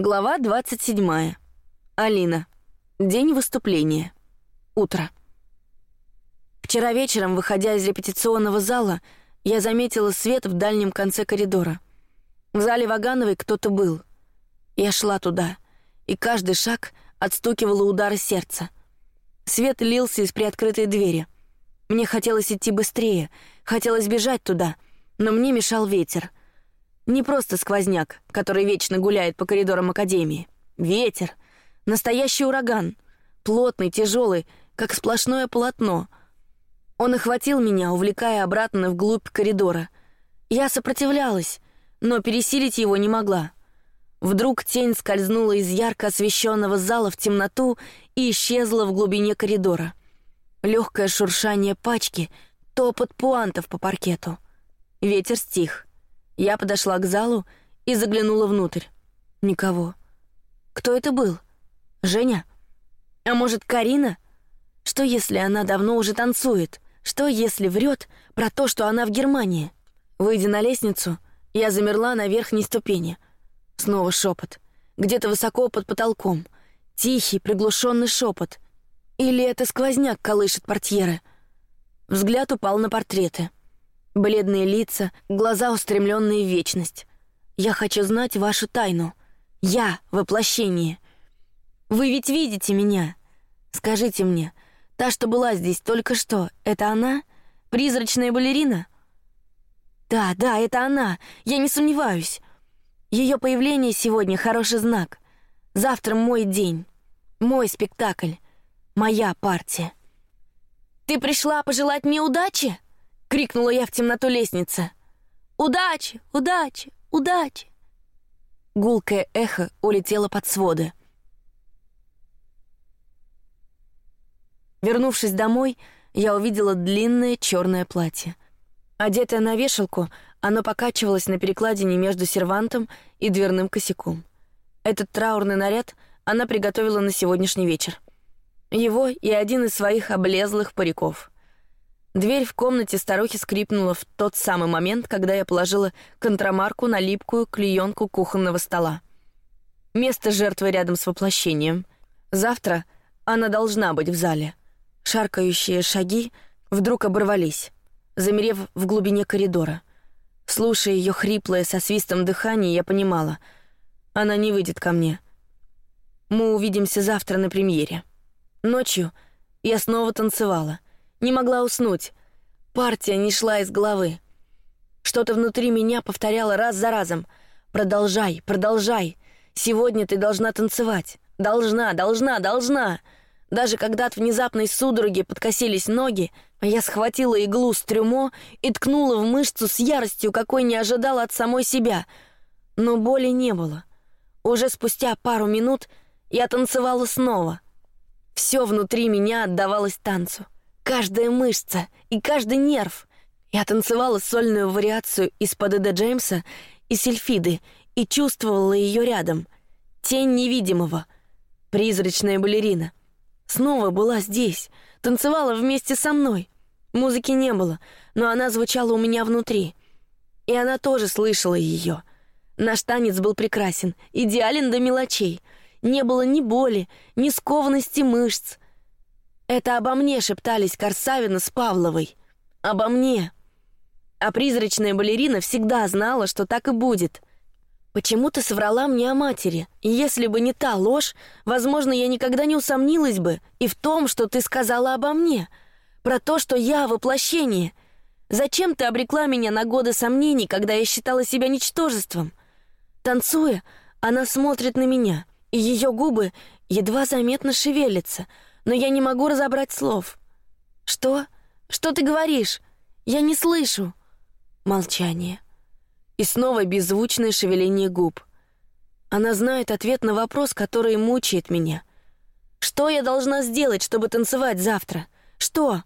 Глава 27. Алина. День выступления. Утро. Вчера вечером, выходя из репетиционного зала, я заметила свет в дальнем конце коридора. В зале Вагановой кто-то был. Я шла туда, и каждый шаг отстукивало удары сердца. Свет лился из приоткрытой двери. Мне хотелось идти быстрее, хотелось бежать туда, но мне мешал ветер — не просто сквозняк, который вечно гуляет по коридорам академии. Ветер, настоящий ураган, плотный, тяжелый, как сплошное полотно. Он охватил меня, увлекая обратно вглубь коридора. Я сопротивлялась, но пересилить его не могла. Вдруг тень скользнула из ярко освещенного зала в темноту и исчезла в глубине коридора. Легкое шуршание пачки, топот пуантов по паркету. Ветер стих. Я подошла к залу и заглянула внутрь. Никого. Кто это был? Женя? А может, Карина? Что если она давно уже танцует? Что если врет про то, что она в Германии? Выйдя на лестницу, я замерла на верхней ступени. Снова шепот. Где-то высоко под потолком. Тихий, приглушенный шепот. Или это сквозняк колышет портьеры? Взгляд упал на портреты. Бледные лица, глаза устремленные в вечность. Я хочу знать вашу тайну. Я — воплощение. Вы ведь видите меня. Скажите мне, та, что была здесь только что, это она? Призрачная балерина? Да, да, это она. Я не сомневаюсь. Ее появление сегодня хороший знак. Завтра мой день, мой спектакль, моя партия. Ты пришла пожелать мне удачи? — крикнула я в темноту лестницы. «Удачи! Удачи! Удачи!» Гулкое эхо улетело под своды. Вернувшись домой, я увидела длинное черное платье. Одетое на вешалку, оно покачивалось на перекладине между сервантом и дверным косяком. Этот траурный наряд она приготовила на сегодняшний вечер. Его и один из своих облезлых париков — Дверь в комнате старухи скрипнула в тот самый момент, когда я положила контрамарку на липкую клеенку кухонного стола. Место жертвы рядом с воплощением. Завтра она должна быть в зале. Шаркающие шаги вдруг оборвались, замерев в глубине коридора. Слушая ее хриплое со свистом дыхание, я понимала, она не выйдет ко мне. Мы увидимся завтра на премьере. Ночью я снова танцевала — не могла уснуть. Партия не шла из головы. Что-то внутри меня повторяло раз за разом. «Продолжай, продолжай. Сегодня ты должна танцевать. Должна, должна, должна». Даже когда от внезапной судороги подкосились ноги, я схватила иглу с трюмо и ткнула в мышцу с яростью, какой не ожидала от самой себя. Но боли не было. Уже спустя пару минут я танцевала снова. Все внутри меня отдавалось танцу каждая мышца и каждый нерв. Я танцевала сольную вариацию из-под Эда Джеймса и Сильфиды и чувствовала ее рядом. Тень невидимого. Призрачная балерина. Снова была здесь, танцевала вместе со мной. Музыки не было, но она звучала у меня внутри. И она тоже слышала ее. Наш танец был прекрасен, идеален до мелочей. Не было ни боли, ни скованности мышц — это обо мне шептались Корсавина с Павловой. Обо мне. А призрачная балерина всегда знала, что так и будет. Почему ты соврала мне о матери? И если бы не та ложь, возможно, я никогда не усомнилась бы и в том, что ты сказала обо мне. Про то, что я воплощение. Зачем ты обрекла меня на годы сомнений, когда я считала себя ничтожеством? Танцуя, она смотрит на меня, и ее губы едва заметно шевелятся — но я не могу разобрать слов. Что? Что ты говоришь? Я не слышу. Молчание. И снова беззвучное шевеление губ. Она знает ответ на вопрос, который мучает меня. Что я должна сделать, чтобы танцевать завтра? Что?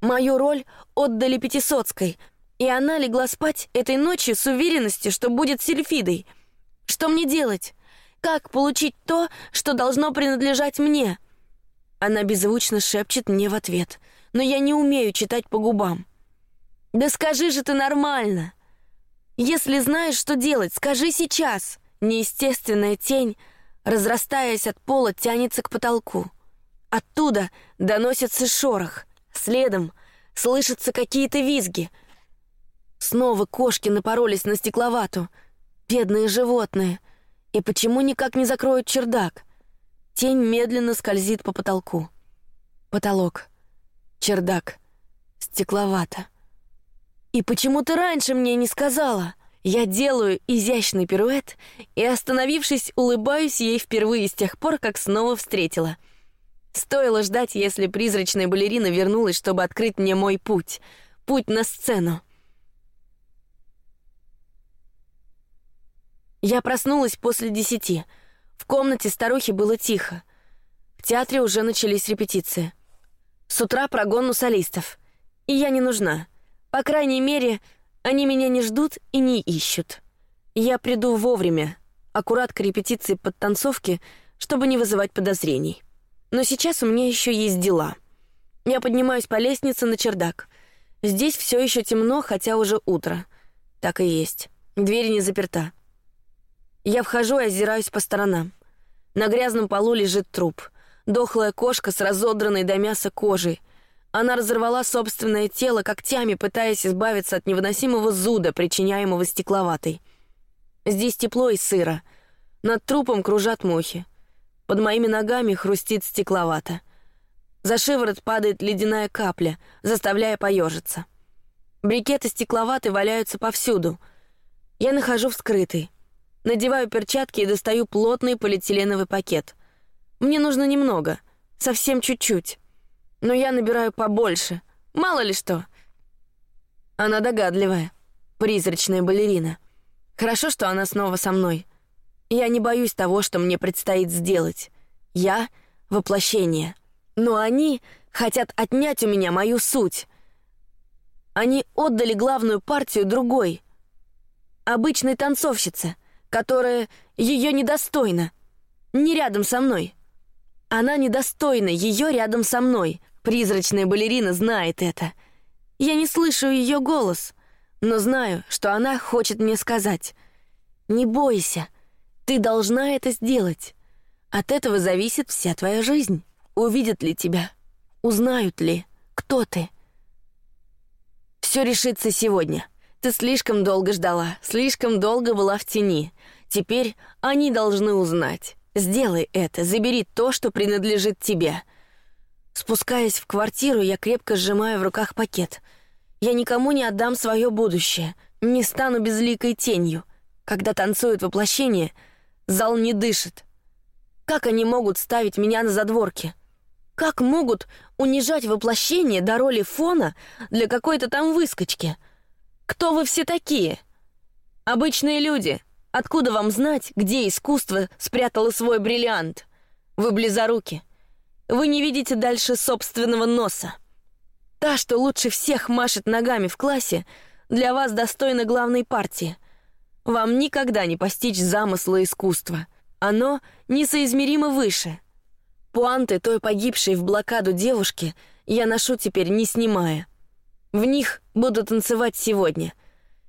Мою роль отдали Пятисоцкой, и она легла спать этой ночью с уверенностью, что будет сильфидой. Что мне делать? Как получить то, что должно принадлежать мне? Она беззвучно шепчет мне в ответ, но я не умею читать по губам. «Да скажи же ты нормально! Если знаешь, что делать, скажи сейчас! неестественная тень, разрастаясь от пола, тянется к потолку. Оттуда доносится шорох. Следом слышатся какие-то визги. Снова кошки напоролись на стекловату. Бедные животные. И почему никак не закроют чердак? Тень медленно скользит по потолку. Потолок. Чердак. Стекловато. И почему ты раньше мне не сказала? Я делаю изящный пируэт и, остановившись, улыбаюсь ей впервые с тех пор, как снова встретила. Стоило ждать, если призрачная балерина вернулась, чтобы открыть мне мой путь, путь на сцену. Я проснулась после десяти. В комнате старухи было тихо. В театре уже начались репетиции. С утра прогон у солистов. И я не нужна. По крайней мере, они меня не ждут и не ищут. Я приду вовремя, аккурат к репетиции подтанцовки, чтобы не вызывать подозрений. Но сейчас у меня еще есть дела. Я поднимаюсь по лестнице на чердак. Здесь все еще темно, хотя уже утро. Так и есть. Дверь не заперта. Я вхожу и озираюсь по сторонам. На грязном полу лежит труп. Дохлая кошка с разодранной до мяса кожей — она разорвала собственное тело когтями, пытаясь избавиться от невыносимого зуда, причиняемого стекловатой. Здесь тепло и сыро. Над трупом кружат мухи. Под моими ногами хрустит стекловато. За шиворот падает ледяная капля, заставляя поежиться. Брикеты стекловаты валяются повсюду. Я нахожу вскрытый. Надеваю перчатки и достаю плотный полиэтиленовый пакет. Мне нужно немного, совсем чуть-чуть но я набираю побольше. Мало ли что. Она догадливая, призрачная балерина. Хорошо, что она снова со мной. Я не боюсь того, что мне предстоит сделать. Я — воплощение. Но они хотят отнять у меня мою суть. Они отдали главную партию другой, обычной танцовщице, которая ее недостойна, не рядом со мной. Она недостойна ее рядом со мной, Призрачная балерина знает это. Я не слышу ее голос, но знаю, что она хочет мне сказать. Не бойся, ты должна это сделать. От этого зависит вся твоя жизнь. Увидят ли тебя, узнают ли, кто ты. Все решится сегодня. Ты слишком долго ждала, слишком долго была в тени. Теперь они должны узнать. Сделай это, забери то, что принадлежит тебе. Спускаясь в квартиру, я крепко сжимаю в руках пакет. Я никому не отдам свое будущее, не стану безликой тенью. Когда танцует воплощение, зал не дышит. Как они могут ставить меня на задворке? Как могут унижать воплощение до роли фона для какой-то там выскочки? Кто вы все такие? Обычные люди. Откуда вам знать, где искусство спрятало свой бриллиант? Вы близоруки. Вы не видите дальше собственного носа. Та, что лучше всех машет ногами в классе, для вас достойна главной партии. Вам никогда не постичь замысла искусства. Оно несоизмеримо выше. Пуанты той погибшей в блокаду девушки я ношу теперь не снимая. В них буду танцевать сегодня.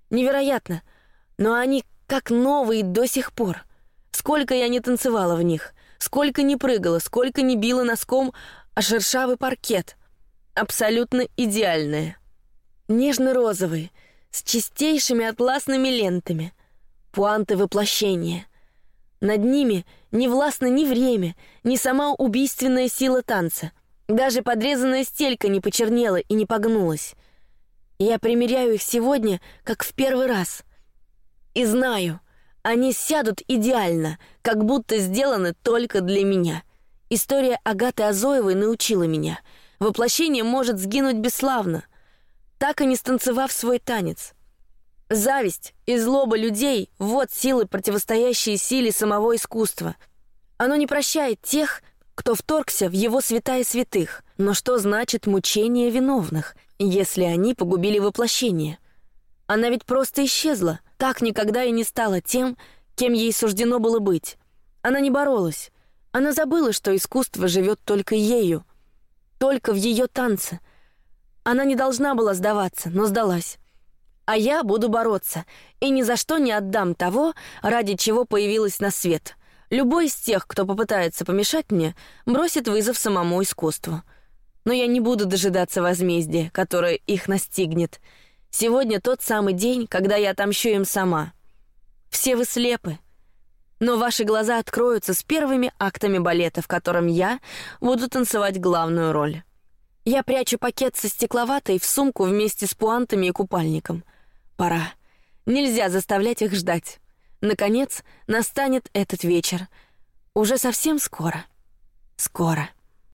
Невероятно, но они как новые до сих пор. Сколько я не танцевала в них — Сколько не прыгала, сколько не била носком о шершавый паркет. Абсолютно идеальная. Нежно-розовые, с чистейшими атласными лентами. Пуанты воплощения. Над ними не властно ни время, ни сама убийственная сила танца. Даже подрезанная стелька не почернела и не погнулась. Я примеряю их сегодня, как в первый раз. И знаю, они сядут идеально, как будто сделаны только для меня. История Агаты Азоевой научила меня. Воплощение может сгинуть бесславно, так и не станцевав свой танец. Зависть и злоба людей — вот силы, противостоящие силе самого искусства. Оно не прощает тех, кто вторгся в его святая святых. Но что значит мучение виновных, если они погубили воплощение? Она ведь просто исчезла — так никогда и не стала тем, кем ей суждено было быть. Она не боролась. Она забыла, что искусство живет только ею, только в ее танце. Она не должна была сдаваться, но сдалась. А я буду бороться и ни за что не отдам того, ради чего появилась на свет. Любой из тех, кто попытается помешать мне, бросит вызов самому искусству. Но я не буду дожидаться возмездия, которое их настигнет. Сегодня тот самый день, когда я отомщу им сама. Все вы слепы. Но ваши глаза откроются с первыми актами балета, в котором я буду танцевать главную роль. Я прячу пакет со стекловатой в сумку вместе с пуантами и купальником. Пора. Нельзя заставлять их ждать. Наконец, настанет этот вечер. Уже совсем скоро. Скоро.